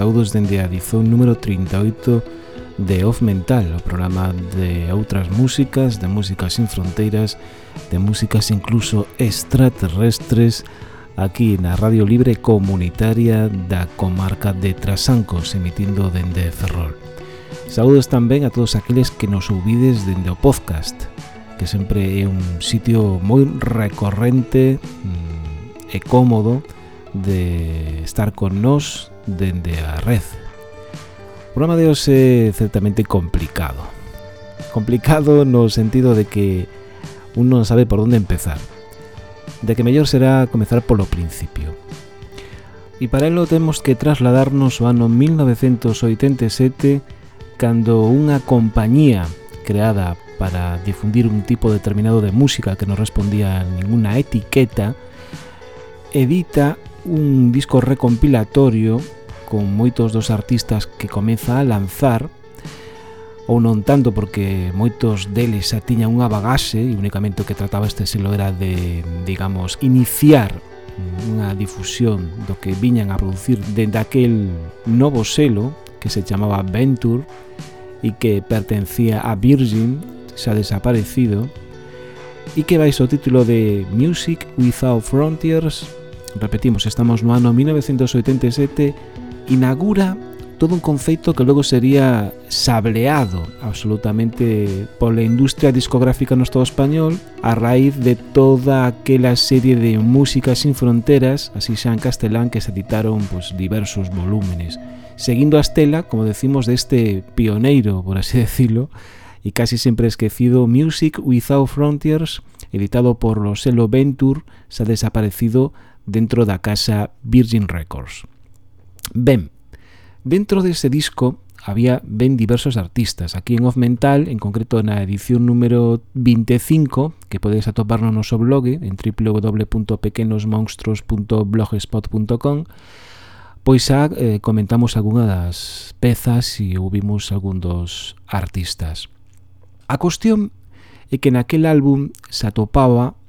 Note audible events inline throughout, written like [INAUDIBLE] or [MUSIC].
Saudos dende a edición número 38 de Off Mental, o programa de outras músicas, de músicas sin fronteiras, de músicas incluso extraterrestres, aquí na Radio Libre Comunitaria da comarca de Trasancos, emitindo dende Ferrol. Saúdos tamén a todos aqueles que nos ouvides dende o podcast, que sempre é un sitio moi recorrente mm, e cómodo de estar con nós, dende a red. O programa de hoxe é certamente complicado. Complicado no sentido de que un non sabe por onde empezar. De que mellor será comezar polo principio. E para elo temos que trasladarnos ao ano 1987 cando unha compañía creada para difundir un tipo determinado de música que non respondía a ninguna etiqueta, edita un disco recompilatorio con moitos dos artistas que comeza a lanzar ou non tanto porque moitos deles xa tiñan unha bagaxe e únicamente o que trataba este selo era de, digamos, iniciar unha difusión do que viñan a producir dende aquel novo selo que se chamaba Venture e que pertencía a Virgin, xa desaparecido, e que vais o título de Music Without Frontiers repetimos, estamos no ano 1987, inaugura todo un conceito que logo sería sableado absolutamente pola industria discográfica no Estado español a raíz de toda aquela serie de músicas sin fronteras, así xa en castelán, que se editaron pues, diversos volúmenes. Seguindo a estela, como decimos, deste pioneiro, por así [LAUGHS] decirlo, e casi sempre esquecido Music Without Frontiers, editado por lo selo Venture, se ha desaparecido dentro da casa Virgin Records. Ben, dentro dese disco había ben diversos artistas. Aquí en Off Mental, en concreto na edición número 25, que podedes atopar no noso blog en www.pequenosmonstros.blogspot.com, pois xa eh, comentamos algunha das pezas e ouvimos algún dos artistas. A cuestión é que naquel álbum se atopaba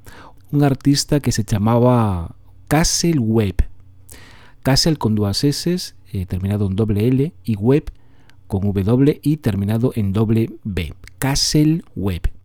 un artista que se chamaba Castle Webb. Castle con dúas S, eh, terminado en doble L, e Webb con W y terminado en doble B. Castle Web.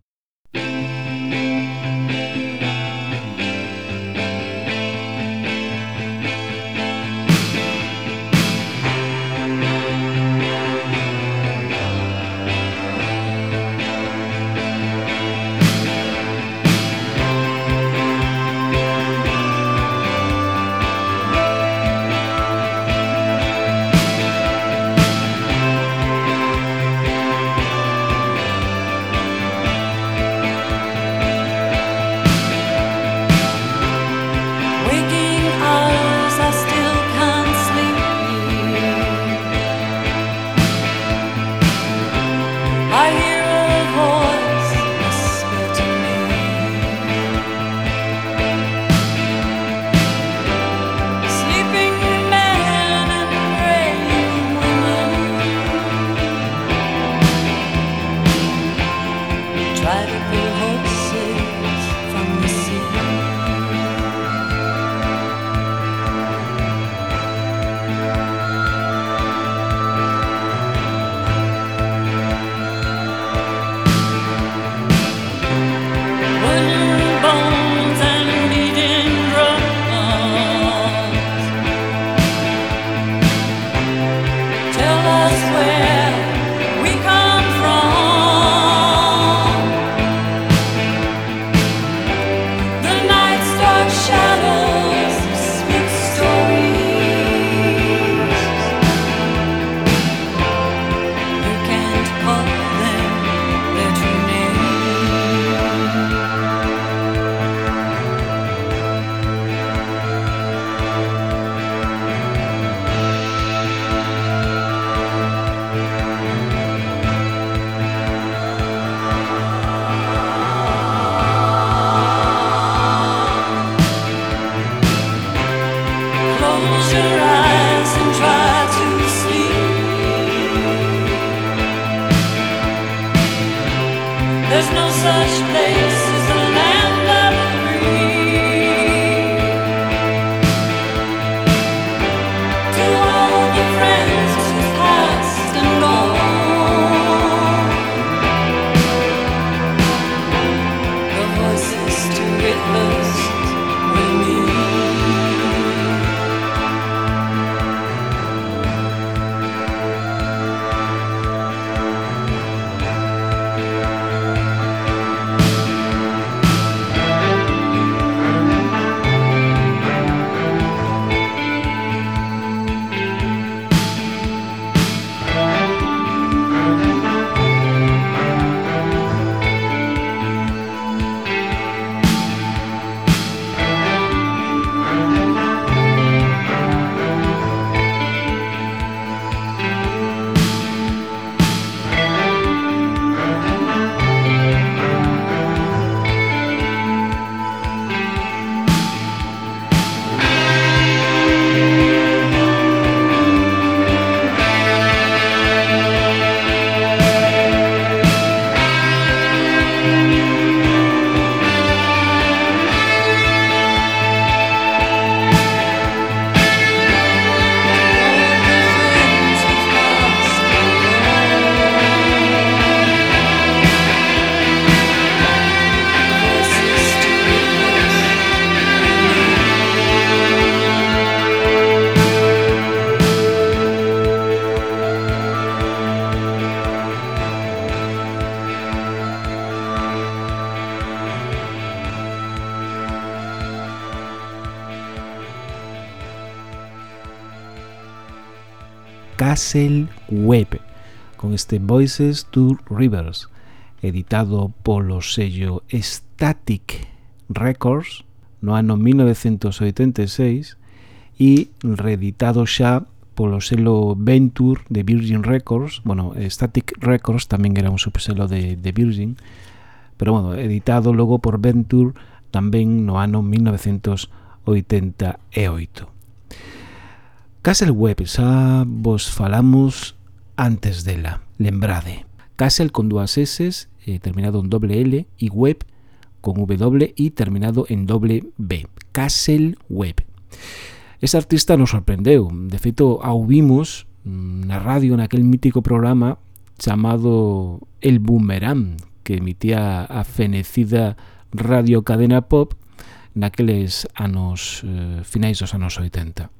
Castle Web con este Voices to Rivers editado polo sello Static Records no ano 1986 e reeditado xa polo selo Venture de Virgin Records. Bueno, Static Records tamén era un subselo de, de Virgin pero bueno, editado logo por Venture tamén no ano 1988 Castle Web xa vos falamos antes dela, lembrade. Castle con dúas S, eh, terminado en doble L, e web con W e terminado en doble B. Castle Web. Esta artista nos sorprendeu. De feito, a ouvimos mm, na radio naquel mítico programa chamado El Boomerang, que emitía a fenecida Radio Cadena Pop naqueles anos eh, finais dos anos 80.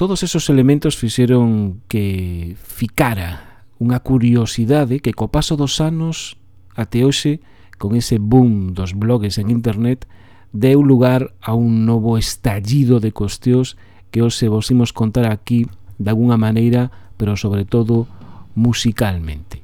Todos esos elementos fixeron que ficara unha curiosidade que co paso dos anos até hoxe, con ese boom dos blogs en internet, deu lugar a un novo estallido de costeos que hoxe vos imos contar aquí de alguna maneira, pero sobre todo musicalmente.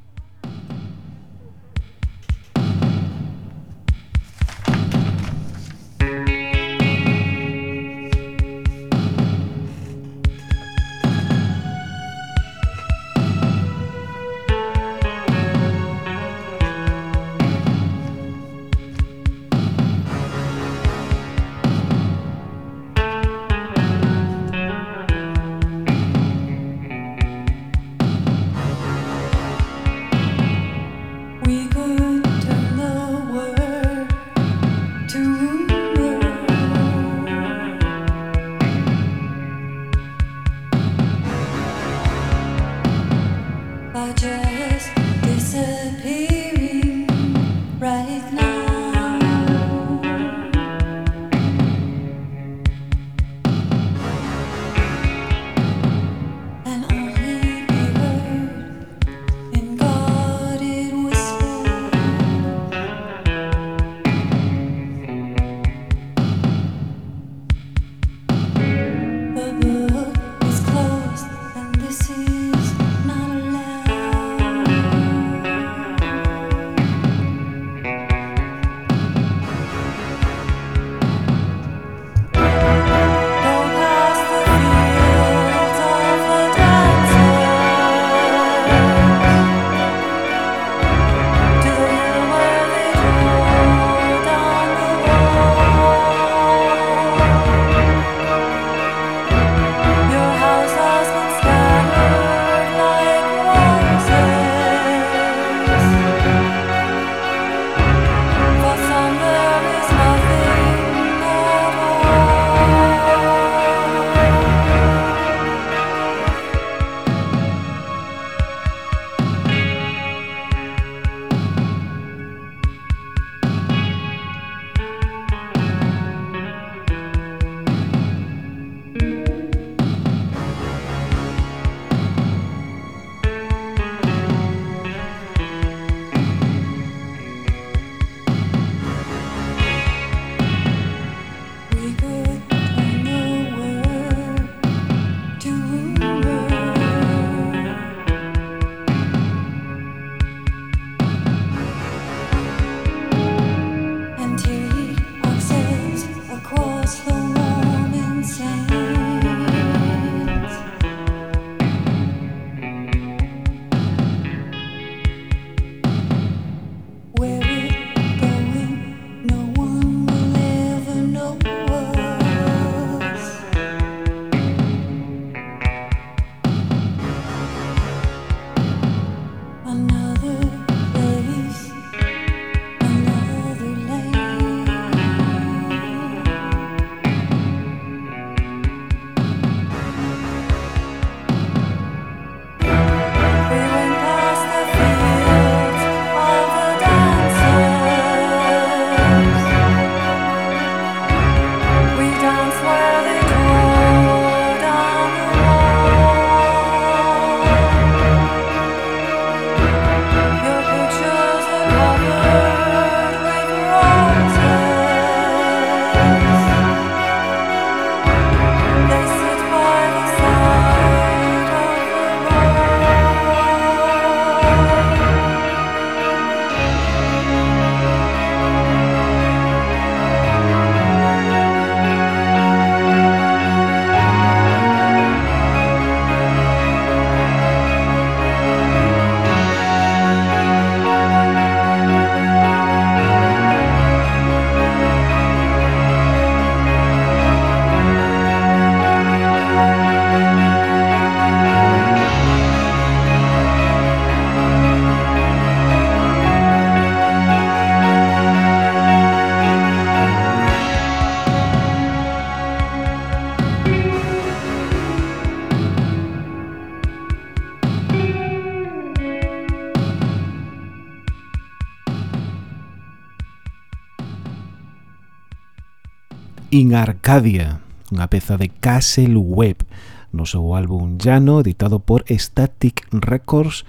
In Arcadia, unha peza de Castle Web, no seu álbum Llano, editado por Static Records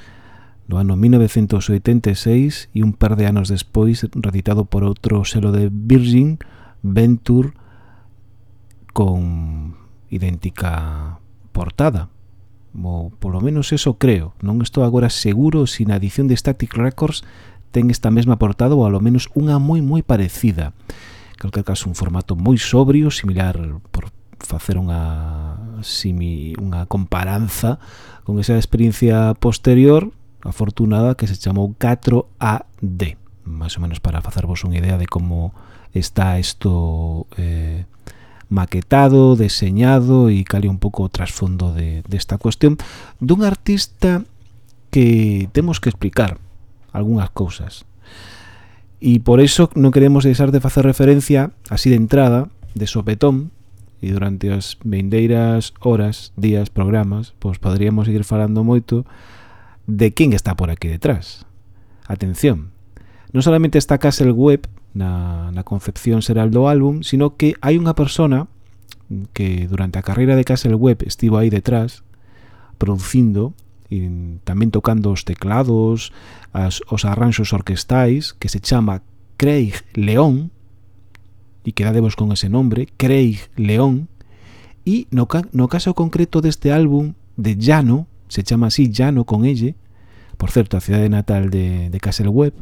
no ano 1986 e un par de anos despois reeditado por outro selo de Virgin, Venture, con idéntica portada. Ou polo menos eso creo. Non estou agora seguro se na edición de Static Records ten esta mesma portada ou alo menos unha moi moi parecida calquer caso un formato moi sobrio, similar por facer unha simi, unha comparanza con esa experiencia posterior afortunada que se chamou 4AD máis ou menos para facervos unha idea de como está isto eh, maquetado, deseñado e cale un pouco o trasfondo de, desta de cuestión dun artista que temos que explicar algunhas cousas. E por iso non queremos deixar de facer referencia, así de entrada, de sopetón, e durante as vindeiras horas, días, programas, pois poderíamos seguir falando moito de quen está por aquí detrás. Atención, non solamente está Castle Web na, na concepción xeral do álbum, sino que hai unha persona que durante a carreira de Castle Web estivo aí detrás producindo e, tamén tocando os teclados, as, os arranxos orquestais, que se chama Craig León, e quedadevos con ese nombre, Craig León, e no, no caso concreto deste álbum de Llano, se chama así Llano con elle, por certo, a cidade natal de, de Castleweb,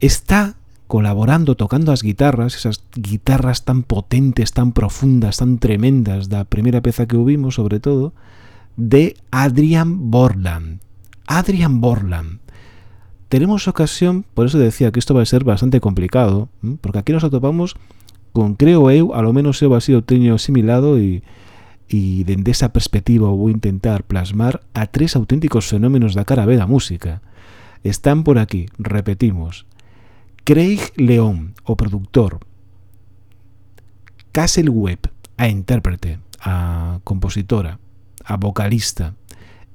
está colaborando, tocando as guitarras, esas guitarras tan potentes, tan profundas, tan tremendas da primeira peza que ouvimos, sobre todo, de Adrian Borland. Adrian Borland. Tenemos ocasión, por eso decía que esto va a ser bastante complicado, porque aquí nos atopamos con, creo eu, a lo menos eu así o teño asimilado e, e dende esa perspectiva vou intentar plasmar a tres auténticos fenómenos da cara B da música. Están por aquí, repetimos, Craig León, o productor, Castle Webb, a intérprete, a compositora, a vocalista.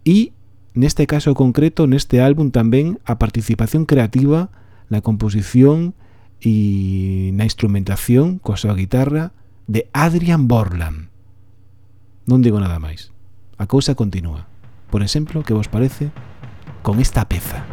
E neste caso concreto, neste álbum tamén a participación creativa na composición e na instrumentación coa súa guitarra de Adrian Borland. Non digo nada máis. A cousa continúa. Por exemplo, que vos parece con esta peza.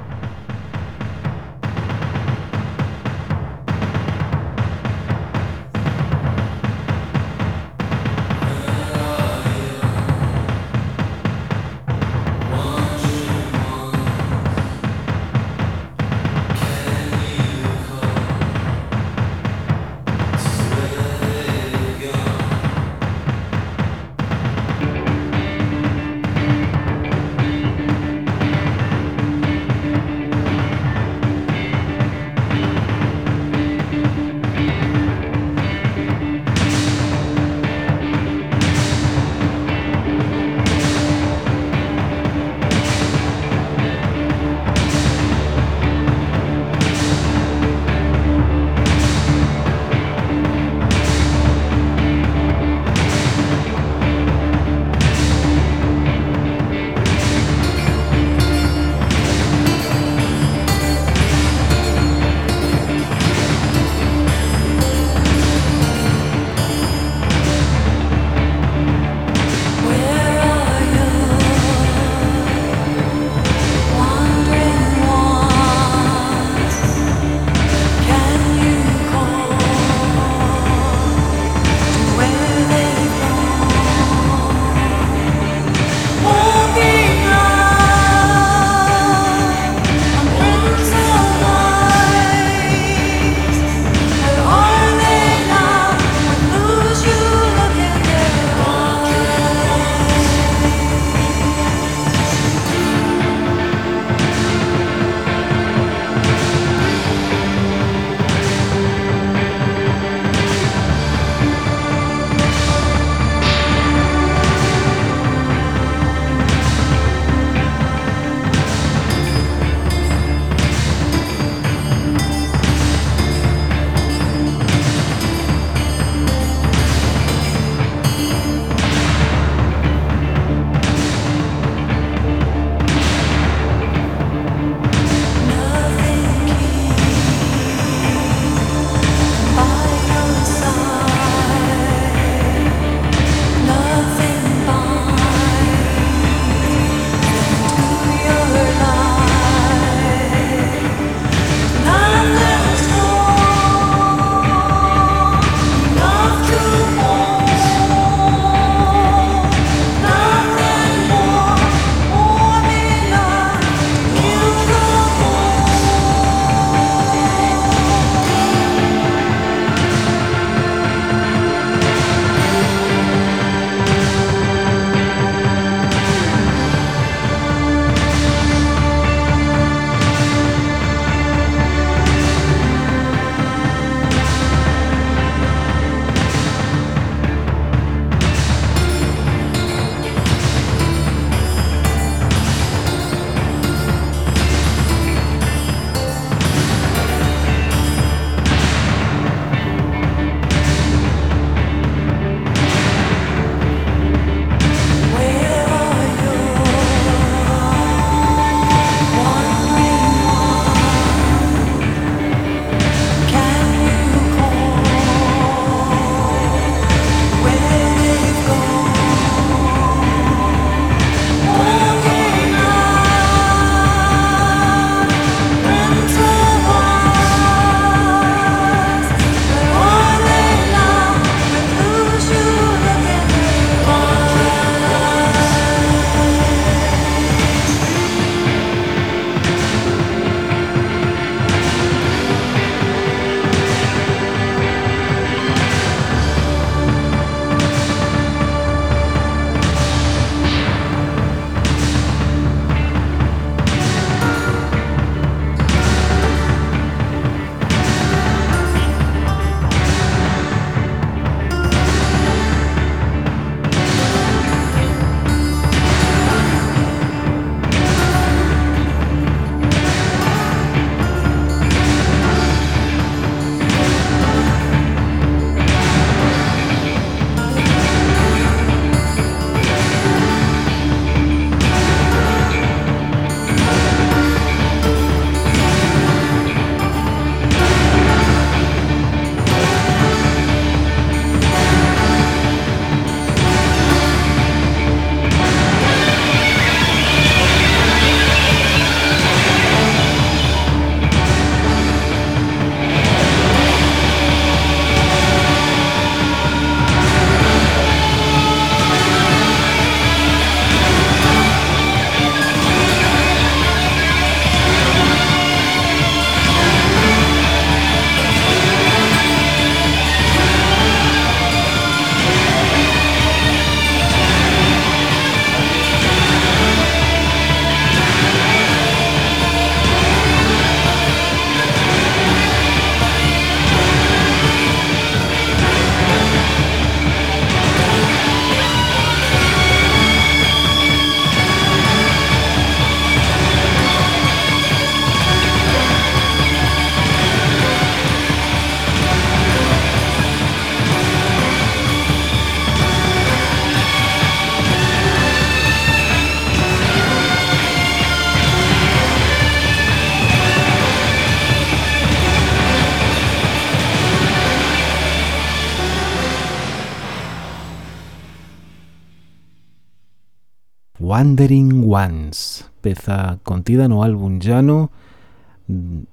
Wandering Ones, peza contida no álbum Llano,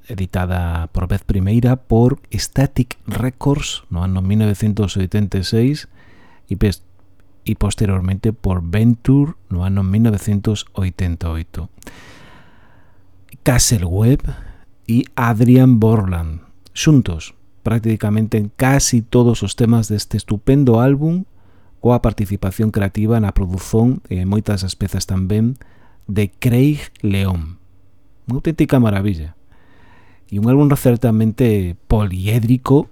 editada por vez primeira por Static Records no ano 1986 e, e posteriormente por Venture no ano 1988. Castle Webb e Adrian Borland, xuntos, prácticamente en casi todos os temas deste estupendo álbum coa participación creativa na produción e moitas das pezas tamén de Craig León. Unha auténtica maravilla. E un álbum certamente poliédrico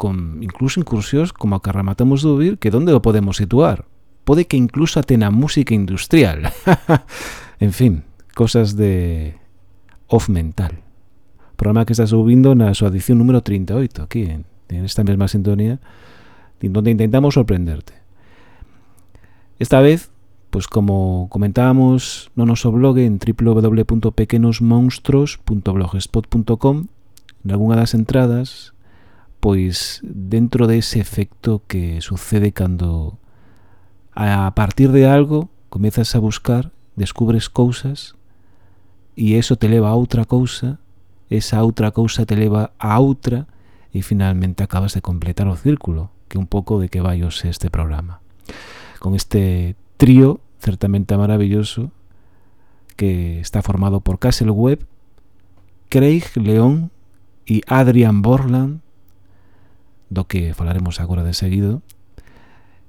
con incluso incursións como a que rematamos de ouvir que donde o podemos situar. Pode que incluso até na música industrial. [LAUGHS] en fin, cosas de off mental. Programa que estás ouvindo na súa edición número 38 aquí en, en esta mesma sintonía donde intentamos sorprenderte. Esta vez, pues como comentábamos, no noso blog en www.pequenosmonstruos.blogspot.com en algunha das entradas, pois dentro de ese efecto que sucede cando a partir de algo comezas a buscar, descubres cousas e eso te leva a outra cousa, esa outra cousa te leva a outra e finalmente acabas de completar o círculo que un pouco de que vai ose este programa. Con este trío certamente maravilloso que está formado por Castle Webb, Craig León e Adrian Borland, do que falaremos agora de seguido,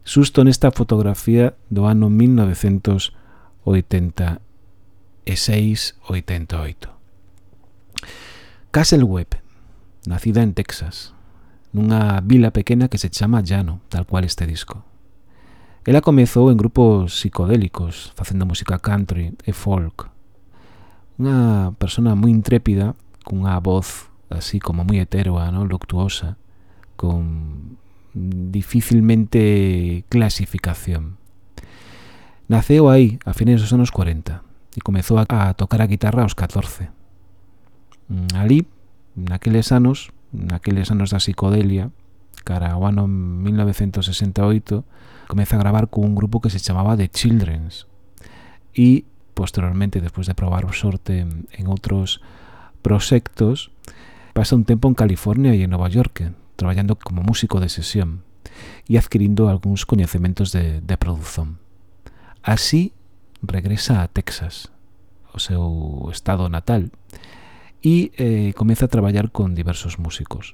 susto nesta fotografía do ano 1986-88. Castle Webb, nacida en Texas, nunha vila pequena que se chama Llano, tal cual este disco. Ela comezou en grupos psicodélicos, facendo música country e folk. Unha persona moi intrépida, cunha voz así como moi heteroa, ¿no? luctuosa, con dificilmente clasificación. Naceu aí, a fines dos anos 40, e comezou a tocar a guitarra aos 14. Mm, alí, naqueles anos, naqueles anos da psicodelia, cara ao ano 1968, comeza a gravar cun grupo que se chamaba The Childrens e posteriormente, despois de probar o sorte en outros proxectos, pasa un tempo en California e en Nova York, traballando como músico de sesión e adquirindo algúns coñecementos de, de produción. Así, regresa a Texas, o seu estado natal, e eh, comeza a traballar con diversos músicos.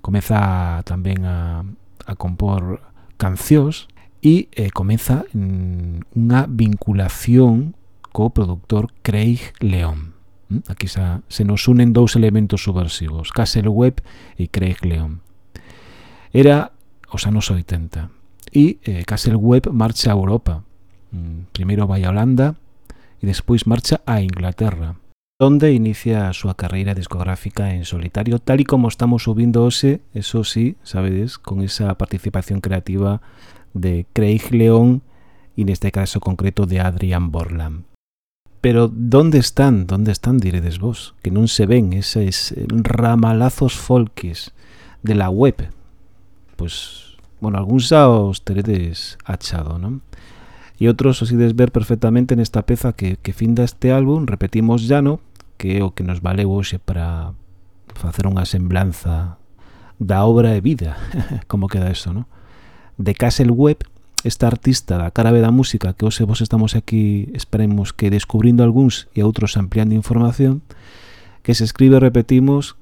Comeza tamén a, a compor cancións e eh, comeza mm, unha vinculación co productor Craig León. Aquí xa, se nos unen dous elementos subversivos, Castle Webb e Craig León. Era os anos 80 e eh, Castle Webb marcha a Europa. Mm, primeiro vai a Holanda e despois marcha a Inglaterra onde inicia a súa carreira discográfica en solitario, tal e como estamos subindo hoxe, eso sí, sabedes, con esa participación creativa de Craig Leon e neste caso concreto de Adrian Borland. Pero donde están, donde están, diredes vos? Que non se ven eses ramalazos folkis de la web. Pois, bueno, algúns xa os teredes achado, non? E outros os ides ver perfectamente nesta peza que, que finda este álbum, repetimos ya, no? que é o que nos valeu hoxe para facer unha semblanza da obra e vida, [LAUGHS] como queda eso, no? De Castle Web, esta artista da cara da música que hoxe vos estamos aquí, esperemos que descubrindo algúns e outros ampliando información, que se escribe, repetimos,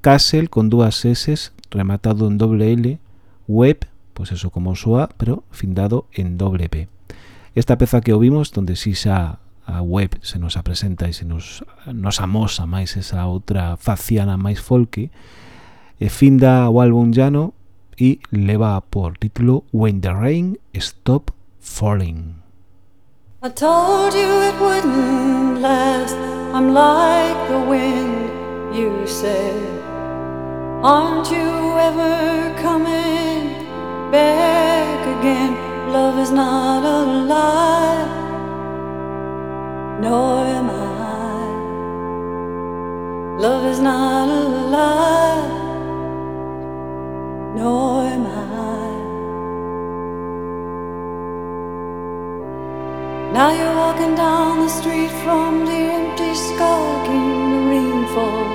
Castle con dúas S, rematado en doble L, web, pois pues eso como soa, pero findado en doble P. Esta peza que ouvimos, donde si xa a web se nos apresenta e se nos, nos amosa máis esa outra faciana máis folky e finda o álbum llano e leva por título When the Rain Stop Falling. I told you it wouldn't last. I'm like the wind you said. Aren't you ever coming back again? Love is not a lie. Nor am I. Love is not alive nor am I. Now you're walking down the street from the empty sky in the rainfall.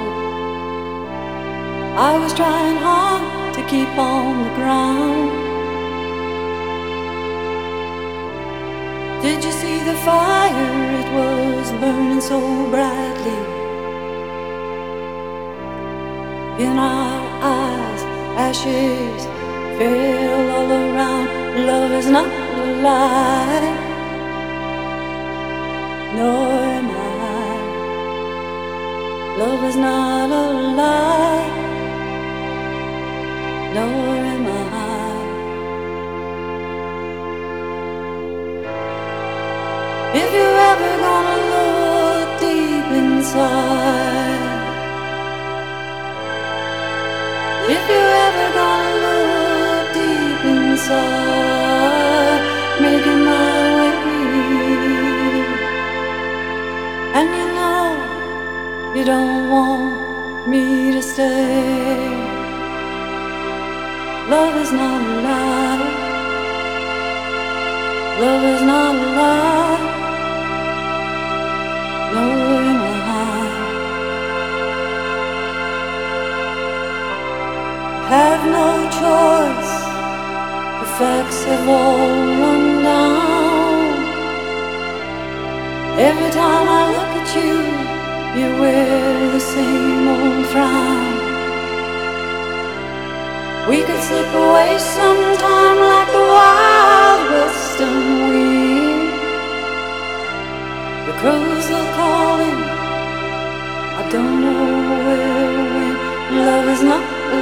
I was trying hard to keep on the ground. Did you see the fire? It was burning so brightly. In our eyes, ashes fell all around. Love is not a lie, nor am I. Love is not a lie, nor am I. If you're ever gonna look deep inside, if you're ever gonna look deep inside, making my way, and you know you don't want me to stay. Love is not a lie. Love is not a lie. Have no choice. The facts have all run down. Every time I look at you, you wear the same old frown. We could slip away sometime like the wild western wind. The crows are calling. I don't know where when. Love is not a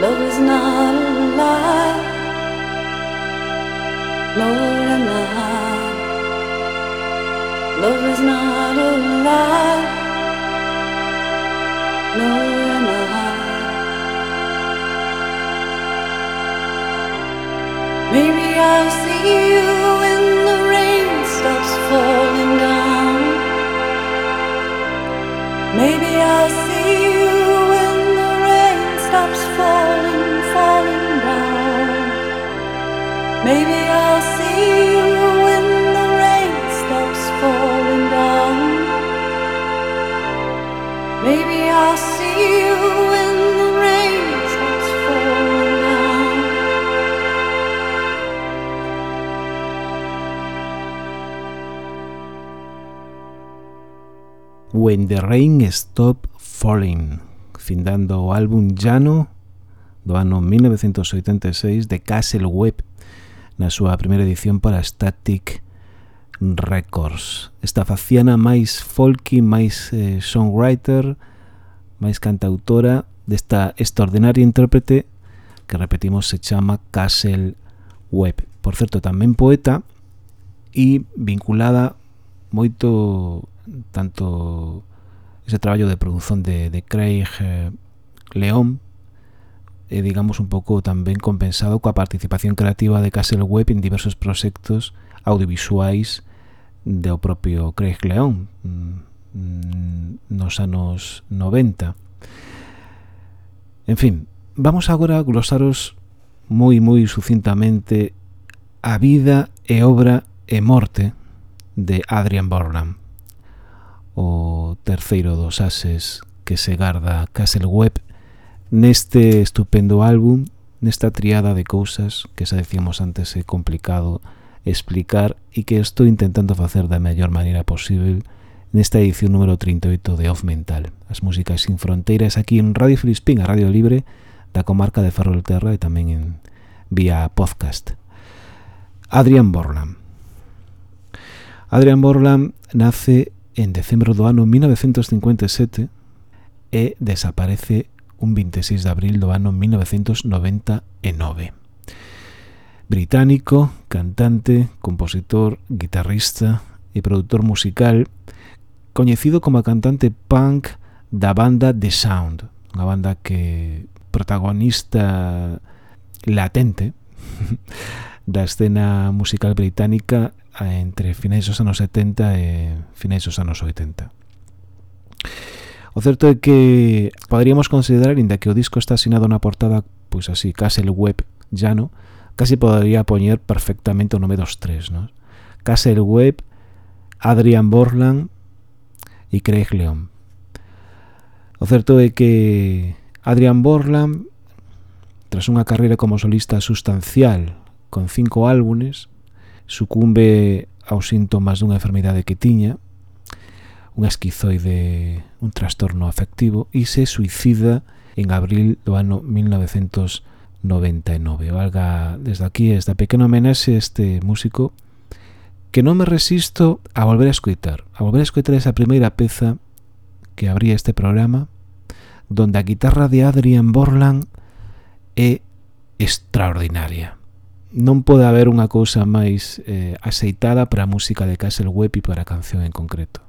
Love is not a lie. No, am I. Love is not a lie. No, am I. Maybe I'll see you when the rain stops falling down. Maybe I'll When the Rain Stop Falling, findando o álbum Llano do ano 1986 de Castle Webb na súa primeira edición para Static Records. Esta faciana máis folky, máis eh, songwriter, máis cantautora desta extraordinaria intérprete que repetimos se chama Castle Webb. Por certo, tamén poeta e vinculada moito tanto ese traballo de produción de, de Craig eh, León eh, digamos, un pouco tamén compensado coa participación creativa de Castle Webb en diversos proxectos audiovisuais do propio Craig León mm, nos anos 90. En fin, vamos agora a glosaros moi moi sucintamente a vida e obra e morte de Adrian Borland o terceiro dos ases que se garda Castle Webb neste estupendo álbum, nesta triada de cousas que xa decíamos antes é complicado explicar e que estou intentando facer da mellor maneira posible nesta edición número 38 de Off Mental. As músicas sin fronteiras aquí en Radio Filispín, a Radio Libre da comarca de Ferrolterra e tamén en vía podcast. Adrian Borland Adrian Borland nace en decembro do ano 1957 e desaparece un 26 de abril do ano 1999. Británico, cantante, compositor, guitarrista e produtor musical, coñecido como cantante punk da banda The Sound, unha banda que protagonista latente [LAUGHS] da escena musical británica eh, entre finais dos anos 70 e finais dos anos 80. O certo é que poderíamos considerar, inda que o disco está asinado na portada, pois así, Castle Web llano, casi podría poñer perfectamente o nome dos tres, non? Castle Web, Adrian Borland e Craig Leon. O certo é que Adrian Borland, tras unha carreira como solista sustancial con cinco álbumes, sucumbe aos síntomas dunha enfermidade que tiña unha esquizoide, un trastorno afectivo e se suicida en abril do ano 1999. Valga desde aquí esta pequena homenaxe este músico que non me resisto a volver a escoitar, a volver a escoitar esa primeira peza que abría este programa donde a guitarra de Adrian Borland é extraordinaria. Non pode haber unha cousa máis eh, aceitada para a música de Castle Web e para a canción en concreto.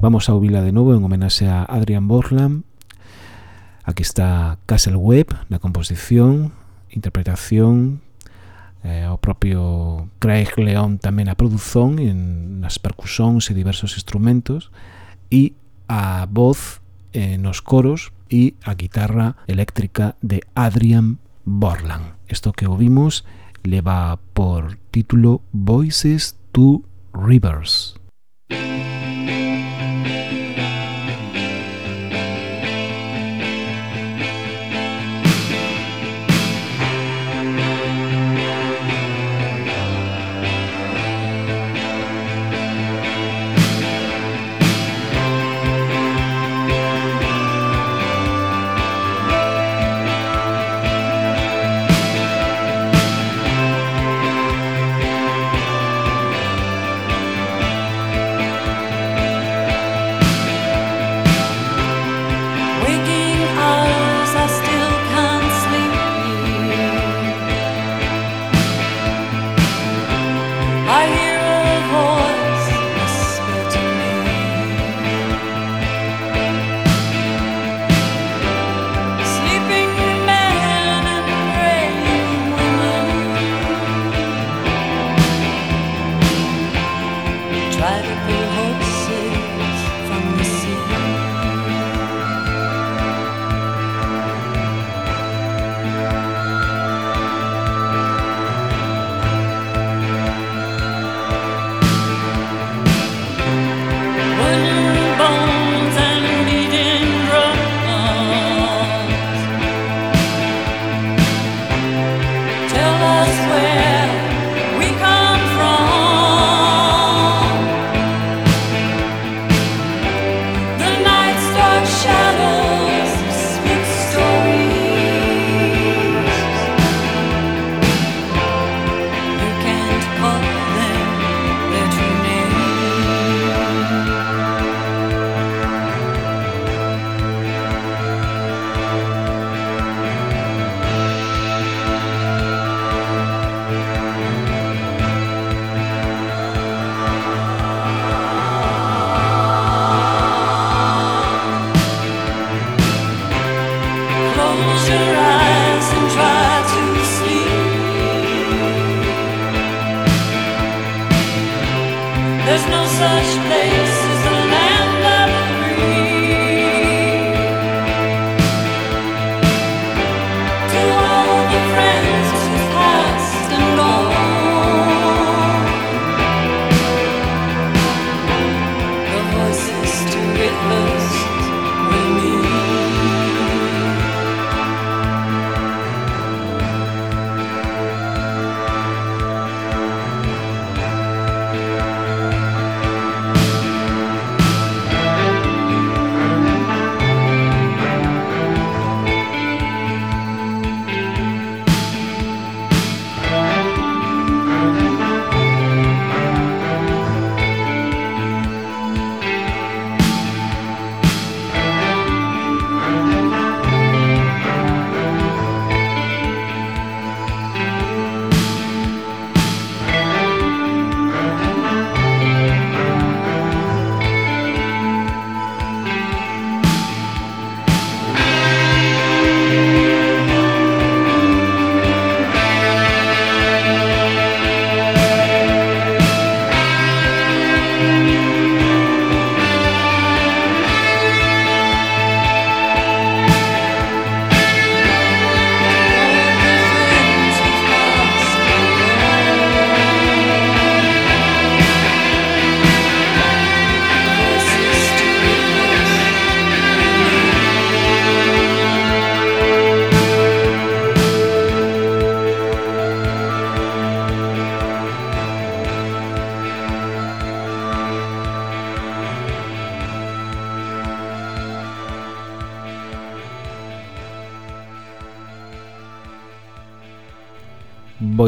Vamos a ouvila de novo en homenaxe a Adrian Borland. Aquí está Castle Webb na composición, interpretación, eh, o propio Craig León tamén a produzón en, nas percusións e diversos instrumentos e a voz eh, nos coros e a guitarra eléctrica de Adrian Borland. Isto que ouvimos leva por título Voices to Rivers.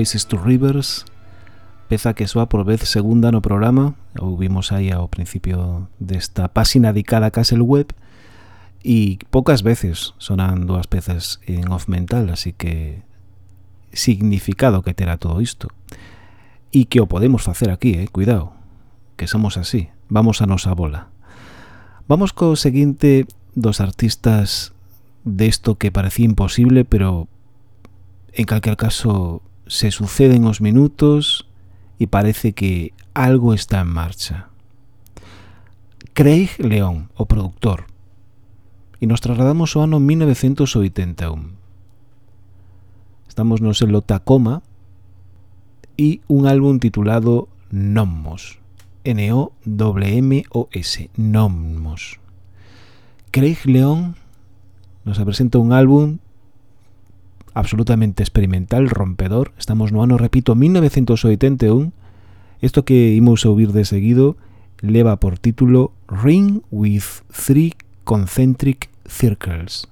Voices to Rivers, peza que soa por vez segunda no programa, ou vimos aí ao principio desta páxina dedicada a Castle Web, e poucas veces sonan dúas pezas en off mental, así que significado que terá todo isto. E que o podemos facer aquí, eh? cuidado, que somos así, vamos a nosa bola. Vamos co seguinte dos artistas desto que parecía imposible, pero en calquer caso se suceden os minutos e parece que algo está en marcha. Craig León, o produtor, e nos trasladamos ao ano 1981. Estamos no selo Tacoma e un álbum titulado Nomos, N-O-M-O-S, Nomos. Craig León nos apresenta un álbum absolutamente experimental, rompedor. Estamos no ano, repito, 1981. Isto que imos ouvir de seguido leva por título Ring with Three Concentric Circles.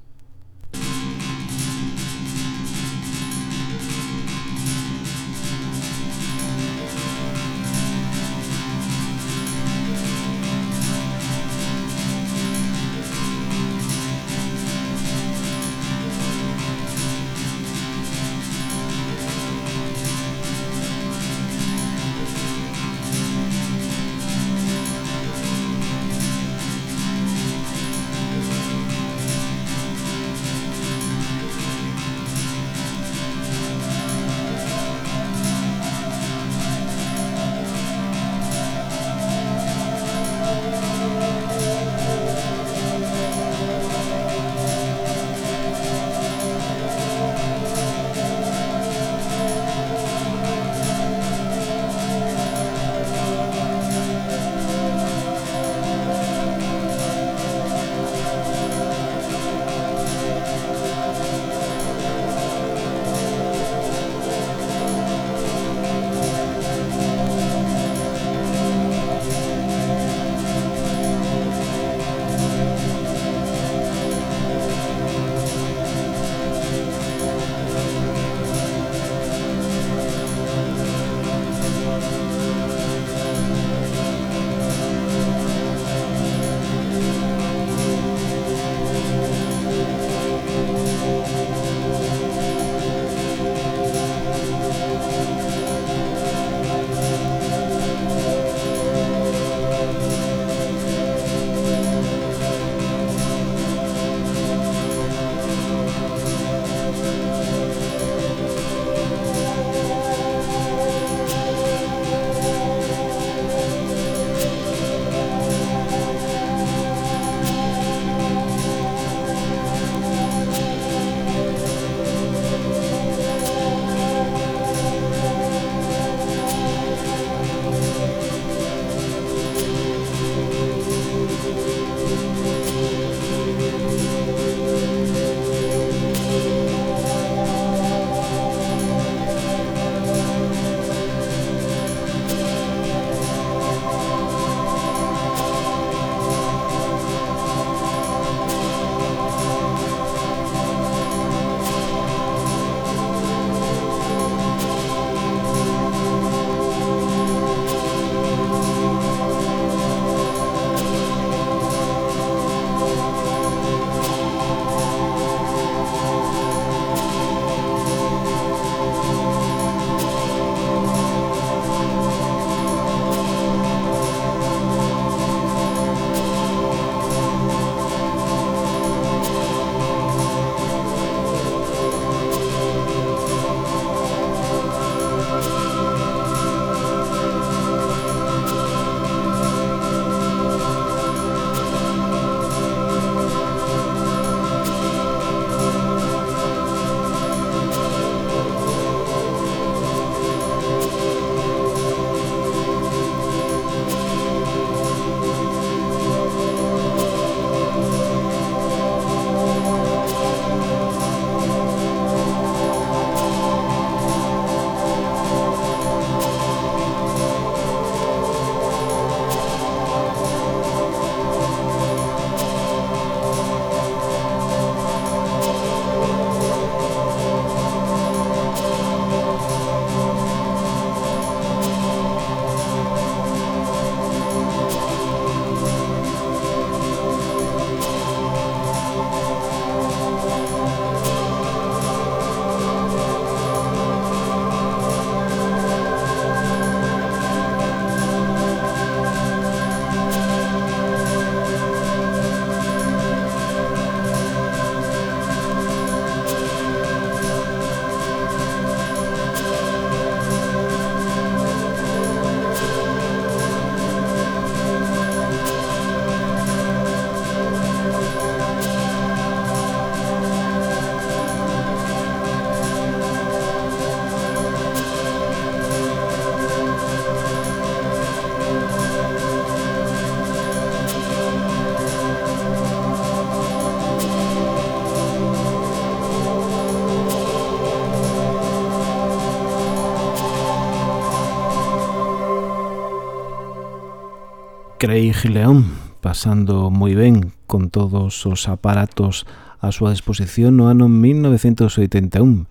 Craig León pasando moi ben con todos os aparatos á súa disposición no ano 1981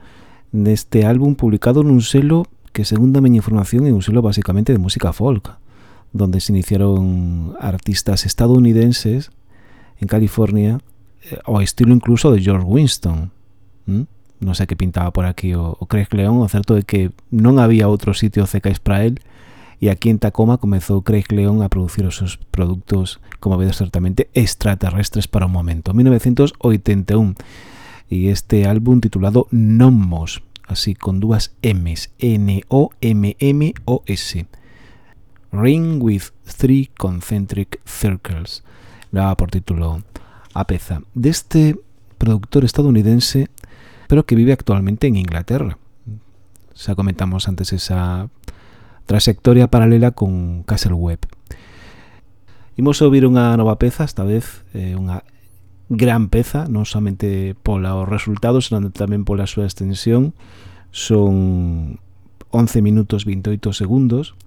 neste álbum publicado nun selo que segunda miña información é un selo basicamente de música folk donde se iniciaron artistas estadounidenses en California eh, ao estilo incluso de George Winston ¿Mm? non sei que pintaba por aquí o, o Craig León o certo é que non había outro sitio cecais para él e aquí en Tacoma comezou Craig León a producir os seus produtos, como vedes certamente, extraterrestres para o momento. 1981. E este álbum titulado Nomos, así con dúas M's, N-O-M-M-O-S. Ring with Three Concentric Circles. Daba por título a peza deste productor estadounidense, pero que vive actualmente en Inglaterra. Xa comentamos antes esa traxectoria paralela con Castle Web. Imos ouvir unha nova peza, esta vez eh, unha gran peza, non somente pola os resultados, senón tamén pola súa extensión. Son 11 minutos 28 segundos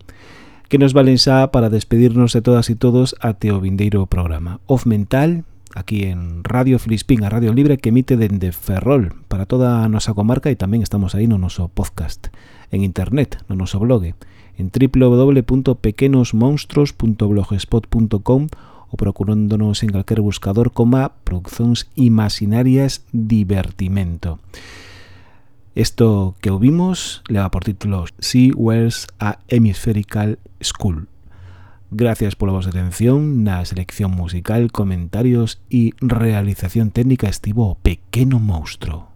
que nos valen xa para despedirnos de todas e todos ate o vindeiro programa. Off Mental, aquí en Radio Filispín, a Radio Libre que emite dende Ferrol para toda a nosa comarca e tamén estamos aí no noso podcast en internet, no noso blog. En www.pequenosmonstros.blogspot.com ou procurándonos en calquer buscador como Producións Imaginarias Divertimento. Isto que ouvimos leva por título Sea Wells a Hemispherical School. Gracias pola vosa atención na selección musical, comentarios e realización técnica estivo o Pequeno Monstro.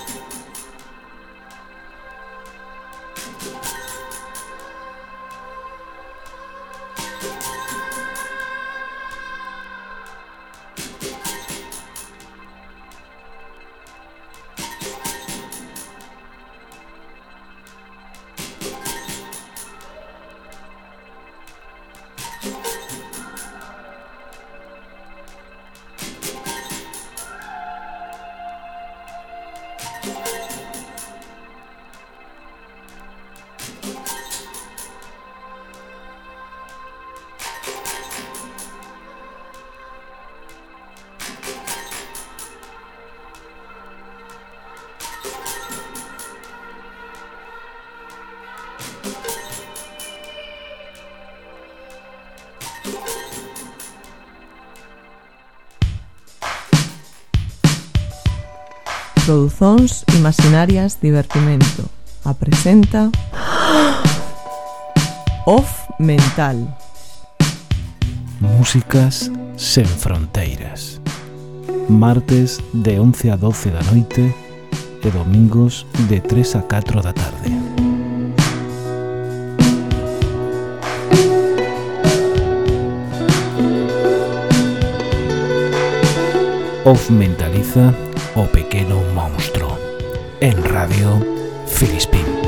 Produzóns Imaginarias Divertimento. Apresenta Off Mental. Músicas sen fronteiras. Martes de 11 a 12 da noite e domingos de 3 a 4 da tarde. Off Mentaliza o pequeno monstro. En Radio Filispín.